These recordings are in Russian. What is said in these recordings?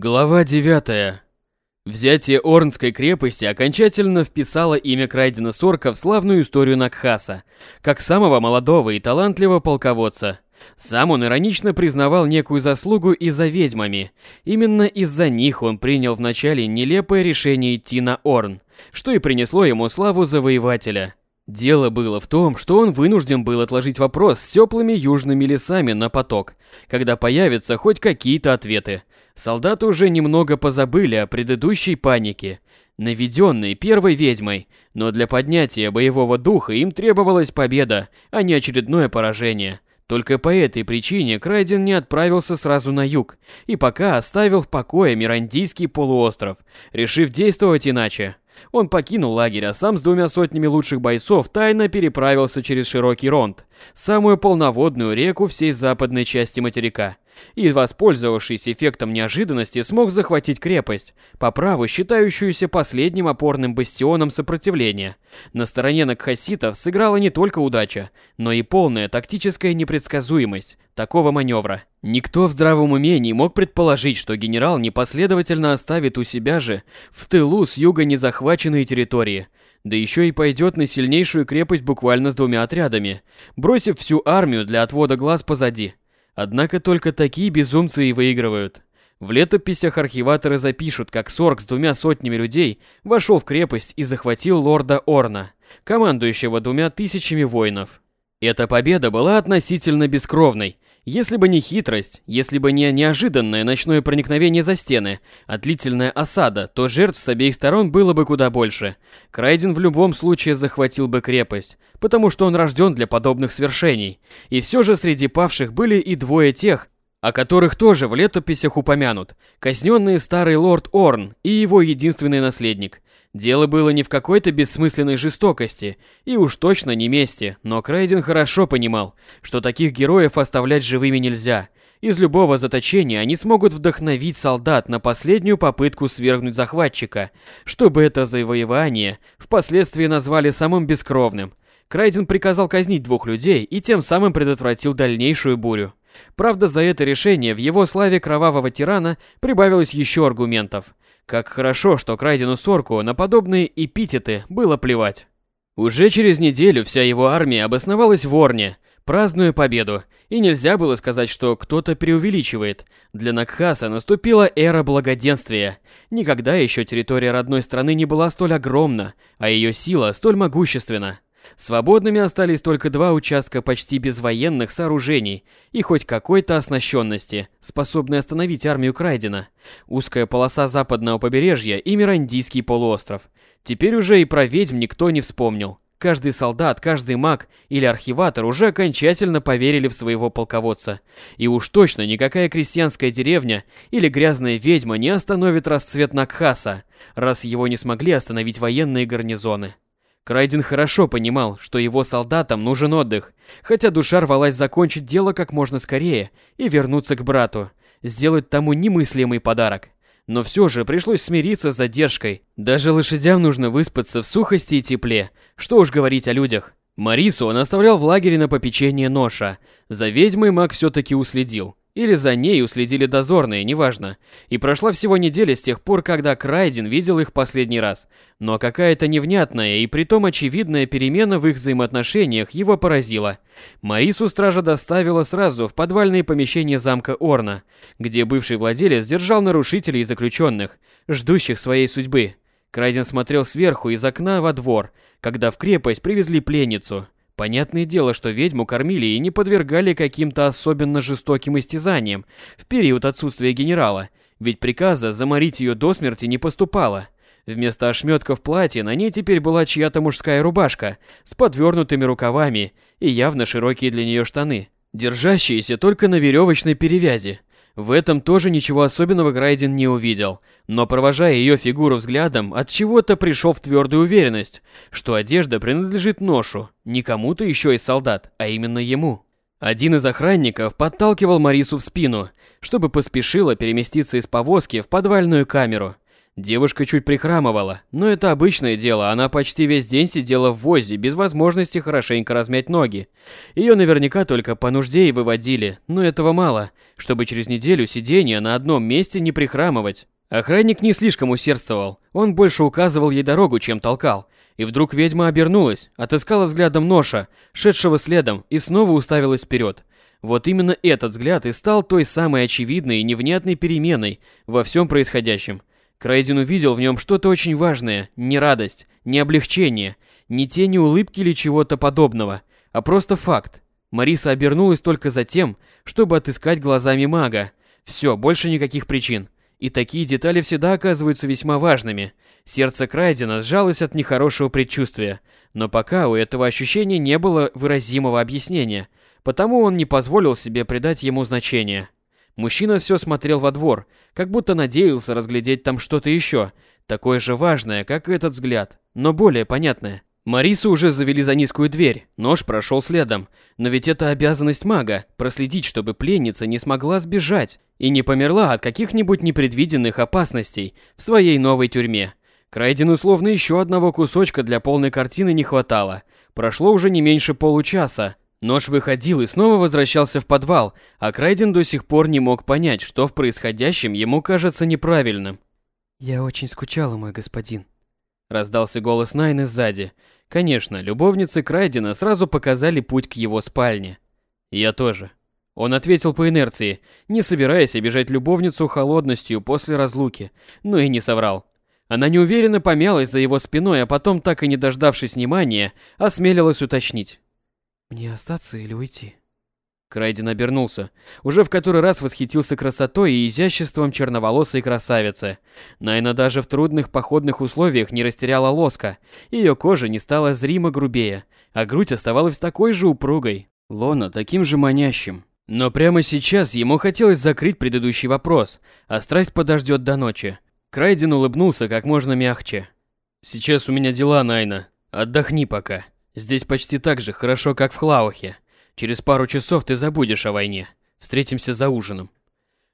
Глава 9. Взятие Орнской крепости окончательно вписало имя Крайдена Сорка в славную историю Накхаса, как самого молодого и талантливого полководца. Сам он иронично признавал некую заслугу и за ведьмами. Именно из-за них он принял вначале нелепое решение идти на Орн, что и принесло ему славу завоевателя. Дело было в том, что он вынужден был отложить вопрос с теплыми южными лесами на поток, когда появятся хоть какие-то ответы. Солдаты уже немного позабыли о предыдущей панике, наведенной первой ведьмой, но для поднятия боевого духа им требовалась победа, а не очередное поражение. Только по этой причине Крайден не отправился сразу на юг и пока оставил в покое Мирандийский полуостров, решив действовать иначе. Он покинул лагерь, а сам с двумя сотнями лучших бойцов тайно переправился через широкий Ронд, самую полноводную реку всей западной части материка, и, воспользовавшись эффектом неожиданности, смог захватить крепость, по праву считающуюся последним опорным бастионом сопротивления. На стороне накхаситов сыграла не только удача, но и полная тактическая непредсказуемость такого маневра. Никто в здравом уме не мог предположить, что генерал непоследовательно оставит у себя же в тылу с юга незахваченные территории, да еще и пойдет на сильнейшую крепость буквально с двумя отрядами, бросив всю армию для отвода глаз позади. Однако только такие безумцы и выигрывают. В летописях архиваторы запишут, как Сорг с двумя сотнями людей вошел в крепость и захватил лорда Орна, командующего двумя тысячами воинов. Эта победа была относительно бескровной, если бы не хитрость, если бы не неожиданное ночное проникновение за стены, а длительная осада, то жертв с обеих сторон было бы куда больше. Крайден в любом случае захватил бы крепость, потому что он рожден для подобных свершений. И все же среди павших были и двое тех, о которых тоже в летописях упомянут, казненный старый лорд Орн и его единственный наследник. Дело было не в какой-то бессмысленной жестокости, и уж точно не мести, но Крейден хорошо понимал, что таких героев оставлять живыми нельзя. Из любого заточения они смогут вдохновить солдат на последнюю попытку свергнуть захватчика, чтобы это завоевание впоследствии назвали самым бескровным. Крайден приказал казнить двух людей и тем самым предотвратил дальнейшую бурю. Правда, за это решение в его славе кровавого тирана прибавилось еще аргументов – как хорошо, что Крайдену Сорку на подобные эпитеты было плевать. Уже через неделю вся его армия обосновалась в Орне, празднуя победу, и нельзя было сказать, что кто-то преувеличивает. Для Накхаса наступила эра благоденствия. Никогда еще территория родной страны не была столь огромна, а ее сила столь могущественна. Свободными остались только два участка почти без военных сооружений и хоть какой-то оснащенности, способной остановить армию Крайдена. Узкая полоса западного побережья и Мирандийский полуостров. Теперь уже и про ведьм никто не вспомнил. Каждый солдат, каждый маг или архиватор уже окончательно поверили в своего полководца. И уж точно никакая крестьянская деревня или грязная ведьма не остановит расцвет Накхаса, раз его не смогли остановить военные гарнизоны. Крайден хорошо понимал, что его солдатам нужен отдых, хотя душа рвалась закончить дело как можно скорее и вернуться к брату, сделать тому немыслимый подарок. Но все же пришлось смириться с задержкой. Даже лошадям нужно выспаться в сухости и тепле, что уж говорить о людях. Марису он оставлял в лагере на попечение Ноша. За ведьмой маг все-таки уследил. Или за ней уследили дозорные, неважно. И прошла всего неделя с тех пор, когда Крайден видел их последний раз. Но какая-то невнятная и притом очевидная перемена в их взаимоотношениях его поразила. Марису стража доставила сразу в подвальные помещения замка Орна, где бывший владелец держал нарушителей и заключенных, ждущих своей судьбы. Крайден смотрел сверху из окна во двор, когда в крепость привезли пленницу. Понятное дело, что ведьму кормили и не подвергали каким-то особенно жестоким истязаниям в период отсутствия генерала, ведь приказа заморить ее до смерти не поступало. Вместо ошметков платья на ней теперь была чья-то мужская рубашка с подвернутыми рукавами и явно широкие для нее штаны, держащиеся только на веревочной перевязи. В этом тоже ничего особенного Грайден не увидел, но провожая ее фигуру взглядом, от чего-то пришел в твердую уверенность, что одежда принадлежит Ношу, не кому-то еще из солдат, а именно ему. Один из охранников подталкивал Марису в спину, чтобы поспешила переместиться из повозки в подвальную камеру. Девушка чуть прихрамывала, но это обычное дело, она почти весь день сидела в возе, без возможности хорошенько размять ноги. Ее наверняка только по нужде и выводили, но этого мало, чтобы через неделю сидения на одном месте не прихрамывать. Охранник не слишком усердствовал, он больше указывал ей дорогу, чем толкал. И вдруг ведьма обернулась, отыскала взглядом ноша, шедшего следом, и снова уставилась вперед. Вот именно этот взгляд и стал той самой очевидной и невнятной переменой во всем происходящем. Крайден увидел в нем что-то очень важное, не радость, не облегчение, не тени улыбки или чего-то подобного, а просто факт. Мариса обернулась только за тем, чтобы отыскать глазами мага. Все, больше никаких причин. И такие детали всегда оказываются весьма важными. Сердце Крайдена сжалось от нехорошего предчувствия, но пока у этого ощущения не было выразимого объяснения, потому он не позволил себе придать ему значения. Мужчина все смотрел во двор, как будто надеялся разглядеть там что-то еще, такое же важное, как этот взгляд, но более понятное. Марису уже завели за низкую дверь, нож прошел следом, но ведь это обязанность мага – проследить, чтобы пленница не смогла сбежать и не померла от каких-нибудь непредвиденных опасностей в своей новой тюрьме. Крайдену словно еще одного кусочка для полной картины не хватало. Прошло уже не меньше получаса, Нож выходил и снова возвращался в подвал, а Крайден до сих пор не мог понять, что в происходящем ему кажется неправильным. «Я очень скучала, мой господин», — раздался голос Найны сзади. Конечно, любовницы Крайдена сразу показали путь к его спальне. «Я тоже». Он ответил по инерции, не собираясь обижать любовницу холодностью после разлуки, но и не соврал. Она неуверенно помялась за его спиной, а потом, так и не дождавшись внимания, осмелилась уточнить. Мне остаться или уйти? Крайден обернулся. Уже в который раз восхитился красотой и изяществом черноволосой красавицы. Найна даже в трудных походных условиях не растеряла лоска. Ее кожа не стала зримо грубее, а грудь оставалась такой же упругой. Лона таким же манящим. Но прямо сейчас ему хотелось закрыть предыдущий вопрос, а страсть подождет до ночи. Крайден улыбнулся как можно мягче. «Сейчас у меня дела, Найна. Отдохни пока». Здесь почти так же хорошо, как в Хлаухе. Через пару часов ты забудешь о войне. Встретимся за ужином.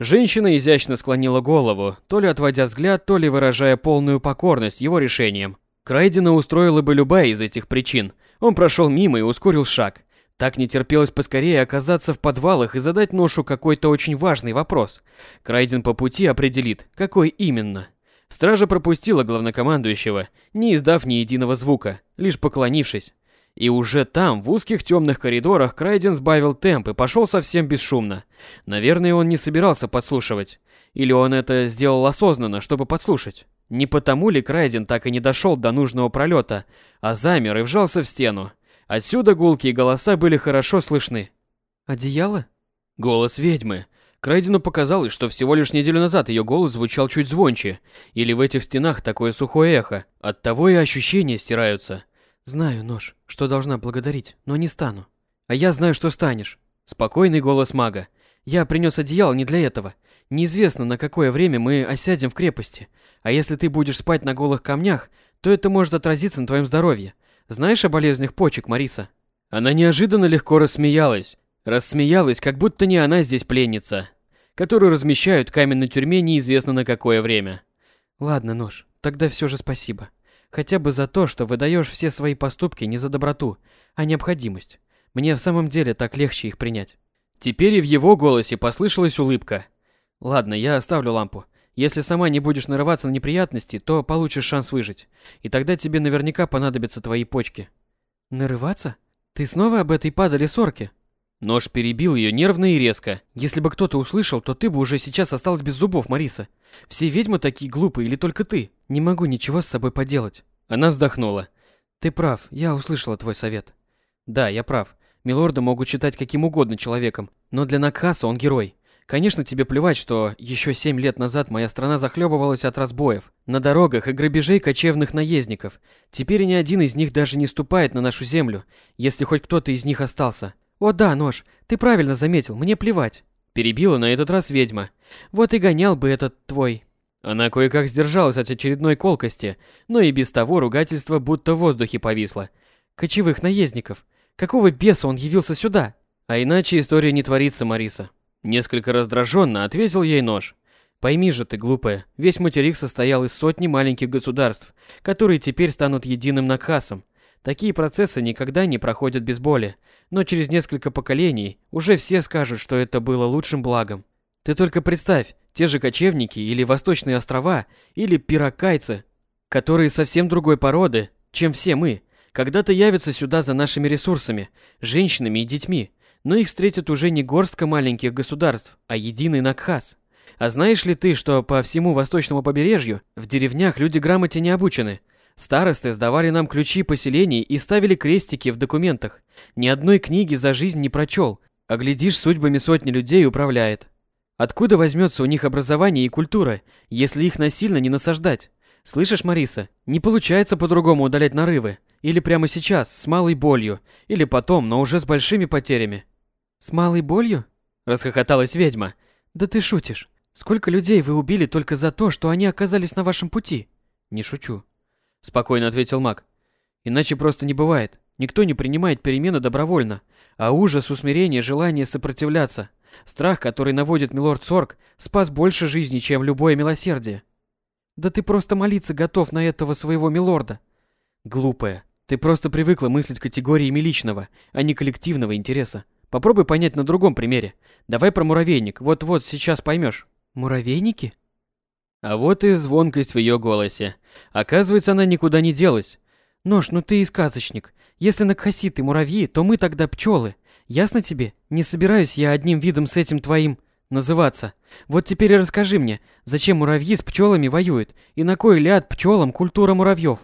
Женщина изящно склонила голову, то ли отводя взгляд, то ли выражая полную покорность его решениям. Крайдена устроила бы любая из этих причин. Он прошел мимо и ускорил шаг. Так не терпелось поскорее оказаться в подвалах и задать Ношу какой-то очень важный вопрос. Крайден по пути определит, какой именно. Стража пропустила главнокомандующего, не издав ни единого звука, лишь поклонившись. И уже там, в узких темных коридорах, Крайден сбавил темп и пошел совсем бесшумно. Наверное, он не собирался подслушивать. Или он это сделал осознанно, чтобы подслушать. Не потому ли Крайден так и не дошел до нужного пролета, а замер и вжался в стену. Отсюда гулкие голоса были хорошо слышны. «Одеяло?» Голос ведьмы. Крайдену показалось, что всего лишь неделю назад ее голос звучал чуть звонче, или в этих стенах такое сухое эхо. Оттого и ощущения стираются. Знаю, нож, что должна благодарить, но не стану. А я знаю, что станешь. Спокойный голос мага. Я принес одеяло не для этого. Неизвестно, на какое время мы осядем в крепости. А если ты будешь спать на голых камнях, то это может отразиться на твоем здоровье. Знаешь о болезнях почек, Мариса? Она неожиданно легко рассмеялась. Рассмеялась, как будто не она здесь пленница, которую размещают в каменной тюрьме неизвестно на какое время. Ладно, нож, тогда все же спасибо. Хотя бы за то, что выдаешь все свои поступки не за доброту, а необходимость. Мне в самом деле так легче их принять. Теперь и в его голосе послышалась улыбка. Ладно, я оставлю лампу. Если сама не будешь нарываться на неприятности, то получишь шанс выжить. И тогда тебе наверняка понадобятся твои почки. Нарываться? Ты снова об этой падали сорке? Нож перебил ее нервно и резко. Если бы кто-то услышал, то ты бы уже сейчас осталась без зубов, Мариса. Все ведьмы такие глупые или только ты? Не могу ничего с собой поделать. Она вздохнула. Ты прав, я услышала твой совет. Да, я прав. Милорда могут считать каким угодно человеком, но для Накхаса он герой. Конечно, тебе плевать, что еще семь лет назад моя страна захлебывалась от разбоев на дорогах и грабежей кочевных наездников. Теперь ни один из них даже не ступает на нашу землю, если хоть кто-то из них остался. «О да, нож, ты правильно заметил, мне плевать». Перебила на этот раз ведьма. «Вот и гонял бы этот твой». Она кое-как сдержалась от очередной колкости, но и без того ругательство будто в воздухе повисло. «Кочевых наездников. Какого беса он явился сюда?» А иначе история не творится, Мариса. Несколько раздраженно ответил ей нож. Пойми же ты, глупая, весь материк состоял из сотни маленьких государств, которые теперь станут единым Накхасом. Такие процессы никогда не проходят без боли, но через несколько поколений уже все скажут, что это было лучшим благом. Ты только представь, те же кочевники или восточные острова, или пирокайцы, которые совсем другой породы, чем все мы, когда-то явятся сюда за нашими ресурсами, женщинами и детьми, но их встретят уже не горстка маленьких государств, а единый Накхас. А знаешь ли ты, что по всему восточному побережью в деревнях люди грамоте не обучены? Старосты сдавали нам ключи поселений и ставили крестики в документах. Ни одной книги за жизнь не прочел, а глядишь, судьбами сотни людей управляет. Откуда возьмется у них образование и культура, если их насильно не насаждать? Слышишь, Мариса, не получается по-другому удалять нарывы. Или прямо сейчас, с малой болью, или потом, но уже с большими потерями. С малой болью? Расхохоталась ведьма. Да ты шутишь. Сколько людей вы убили только за то, что они оказались на вашем пути? Не шучу. Спокойно ответил маг. Иначе просто не бывает. Никто не принимает перемены добровольно, а ужас, усмирение, желание сопротивляться, страх, который наводит милорд Сорг, спас больше жизни, чем любое милосердие. Да ты просто молиться готов на этого своего милорда. Глупая. Ты просто привыкла мыслить категориями личного, а не коллективного интереса. Попробуй понять на другом примере. Давай про муравейник. Вот-вот сейчас поймешь. Муравейники? А вот и звонкость в ее голосе. Оказывается, она никуда не делась. Нож, ну ты и сказочник. Если на ты муравьи, то мы тогда пчелы. Ясно тебе? Не собираюсь я одним видом с этим твоим называться. Вот теперь и расскажи мне, зачем муравьи с пчелами воюют и на кой ляд пчелам культура муравьев?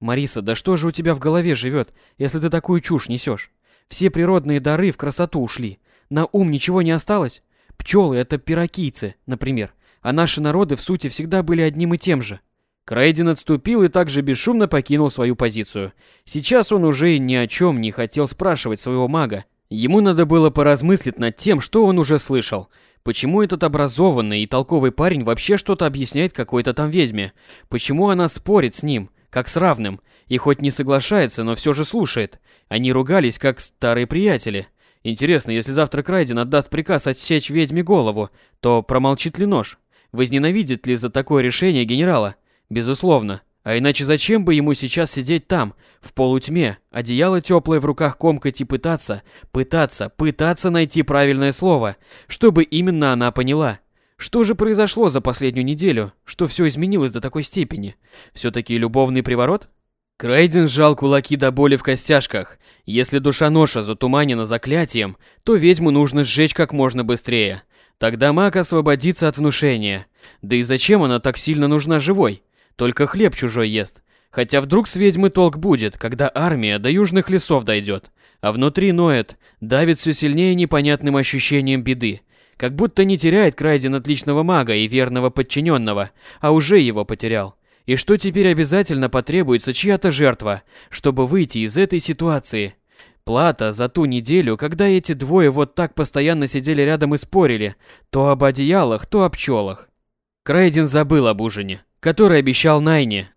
Мариса, да что же у тебя в голове живет, если ты такую чушь несешь? Все природные дары в красоту ушли. На ум ничего не осталось? Пчелы — это пирокийцы, например, а наши народы в сути всегда были одним и тем же. Крейден отступил и также бесшумно покинул свою позицию. Сейчас он уже ни о чем не хотел спрашивать своего мага. Ему надо было поразмыслить над тем, что он уже слышал. Почему этот образованный и толковый парень вообще что-то объясняет какой-то там ведьме? Почему она спорит с ним? как с равным, и хоть не соглашается, но все же слушает. Они ругались, как старые приятели. Интересно, если завтра Крайден отдаст приказ отсечь ведьме голову, то промолчит ли нож? Возненавидит ли за такое решение генерала? Безусловно. А иначе зачем бы ему сейчас сидеть там, в полутьме, одеяло теплое в руках комкать и пытаться, пытаться, пытаться найти правильное слово, чтобы именно она поняла? Что же произошло за последнюю неделю, что все изменилось до такой степени? Все-таки любовный приворот? Крейден сжал кулаки до боли в костяшках. Если душа ноша затуманена заклятием, то ведьму нужно сжечь как можно быстрее. Тогда маг освободится от внушения. Да и зачем она так сильно нужна живой? Только хлеб чужой ест. Хотя вдруг с ведьмы толк будет, когда армия до южных лесов дойдет, а внутри ноет, давит все сильнее непонятным ощущением беды. Как будто не теряет Крайден отличного мага и верного подчиненного, а уже его потерял. И что теперь обязательно потребуется чья-то жертва, чтобы выйти из этой ситуации? Плата за ту неделю, когда эти двое вот так постоянно сидели рядом и спорили, то об одеялах, то о пчелах. Крайден забыл об ужине, который обещал Найне,